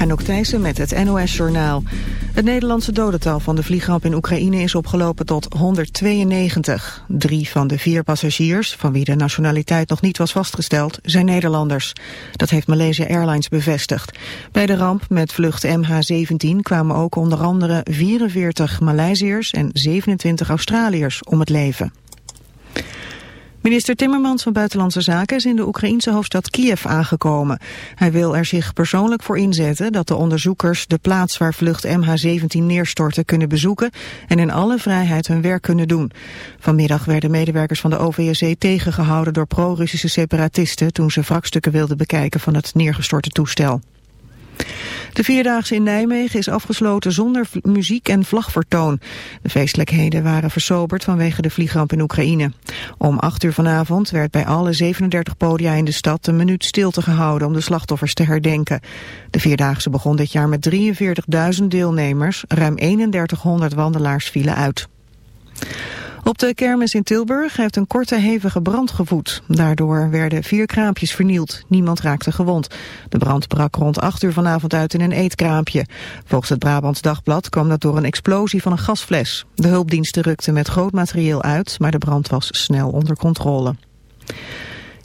Anouk Thijssen met het NOS-journaal. Het Nederlandse dodental van de vliegramp in Oekraïne is opgelopen tot 192. Drie van de vier passagiers, van wie de nationaliteit nog niet was vastgesteld, zijn Nederlanders. Dat heeft Malaysia Airlines bevestigd. Bij de ramp met vlucht MH17 kwamen ook onder andere 44 Maleisiërs en 27 Australiërs om het leven. Minister Timmermans van Buitenlandse Zaken is in de Oekraïense hoofdstad Kiev aangekomen. Hij wil er zich persoonlijk voor inzetten dat de onderzoekers de plaats waar vlucht MH17 neerstortte kunnen bezoeken en in alle vrijheid hun werk kunnen doen. Vanmiddag werden medewerkers van de OVSE tegengehouden door pro-Russische separatisten toen ze wrakstukken wilden bekijken van het neergestorte toestel. De Vierdaagse in Nijmegen is afgesloten zonder muziek en vlagvertoon. De feestelijkheden waren versoberd vanwege de vliegramp in Oekraïne. Om 8 uur vanavond werd bij alle 37 podia in de stad een minuut stilte gehouden om de slachtoffers te herdenken. De Vierdaagse begon dit jaar met 43.000 deelnemers, ruim 3100 wandelaars vielen uit. Op de kermis in Tilburg heeft een korte hevige brand gevoed. Daardoor werden vier kraampjes vernield. Niemand raakte gewond. De brand brak rond 8 uur vanavond uit in een eetkraampje. Volgens het Brabants Dagblad kwam dat door een explosie van een gasfles. De hulpdiensten rukten met groot materieel uit, maar de brand was snel onder controle.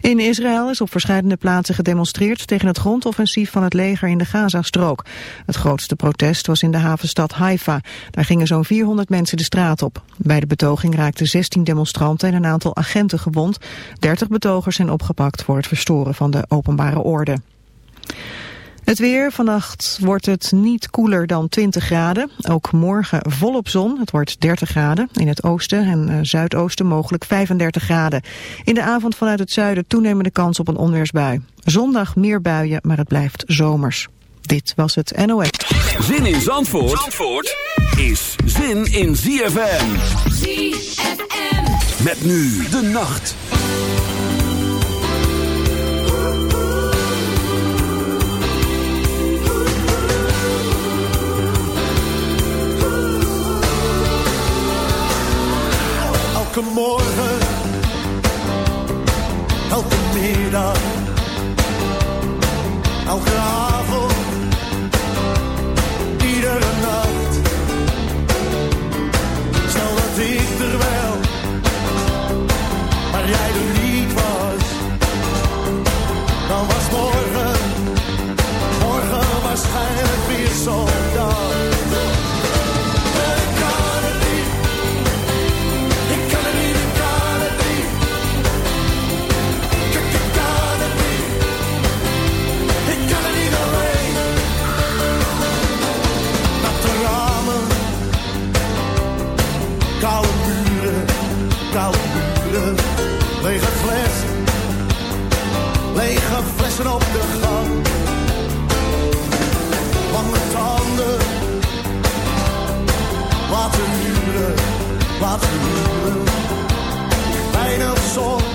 In Israël is op verschillende plaatsen gedemonstreerd tegen het grondoffensief van het leger in de Gazastrook. Het grootste protest was in de havenstad Haifa. Daar gingen zo'n 400 mensen de straat op. Bij de betoging raakten 16 demonstranten en een aantal agenten gewond. 30 betogers zijn opgepakt voor het verstoren van de openbare orde. Het weer, vannacht wordt het niet koeler dan 20 graden. Ook morgen volop zon, het wordt 30 graden. In het oosten en uh, zuidoosten mogelijk 35 graden. In de avond vanuit het zuiden toenemende kans op een onweersbui. Zondag meer buien, maar het blijft zomers. Dit was het NOS. Zin in Zandvoort, Zandvoort is zin in ZFM. ZFM. Met nu de nacht. Elke morgen, elke middag, elke dansen op de gang. Lange tanden, wat een huren, wat een huwelijk. Weinig zon.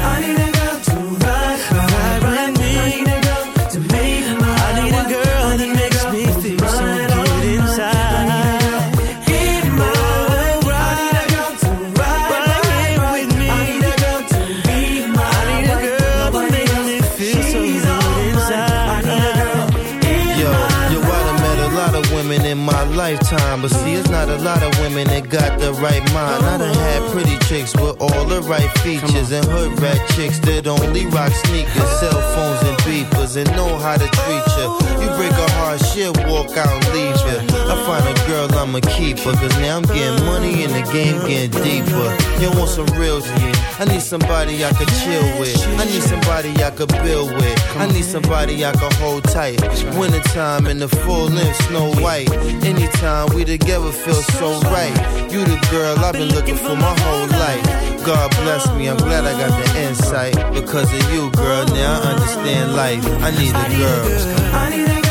But see, it's not a lot of women that got the right mind. I done had pretty chicks all the right features and hood rat chicks that only rock sneakers, cell phones and beepers and know how to treat ya. You break a heart, shit, walk out and leave you. I find a girl, I'ma keep her. Cause now I'm getting money and the game getting deeper. You want some real shit? I need somebody I could chill with. I need somebody I could build with. I need somebody I could hold tight. Wintertime in the full length, snow white. Anytime we together feel so right. You the girl I've been looking for my whole life. God bless me, I'm glad I got the insight. Because of you, girl, now I understand life. I need a girl. I need a girl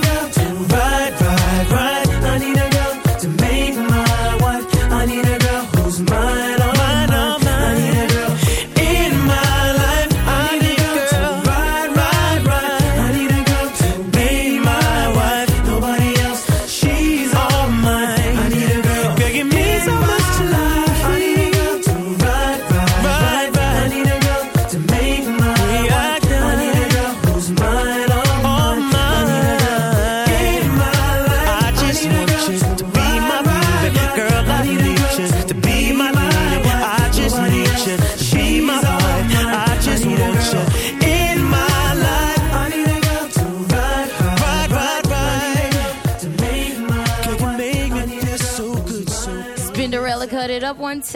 Up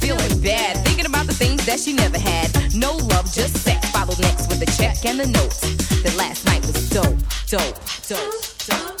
that she never had. No love, just sex. Followed next with a check and a note. The last night was dope, dope, dope, dope.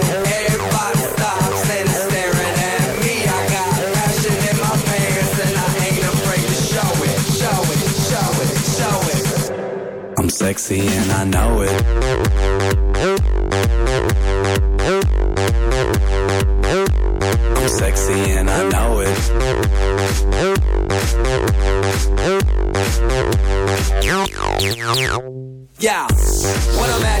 Sexy and I know it. I'm sexy and I know it. Yeah, when I'm at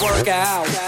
work out.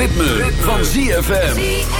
Ritme, van ZFM.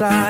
side.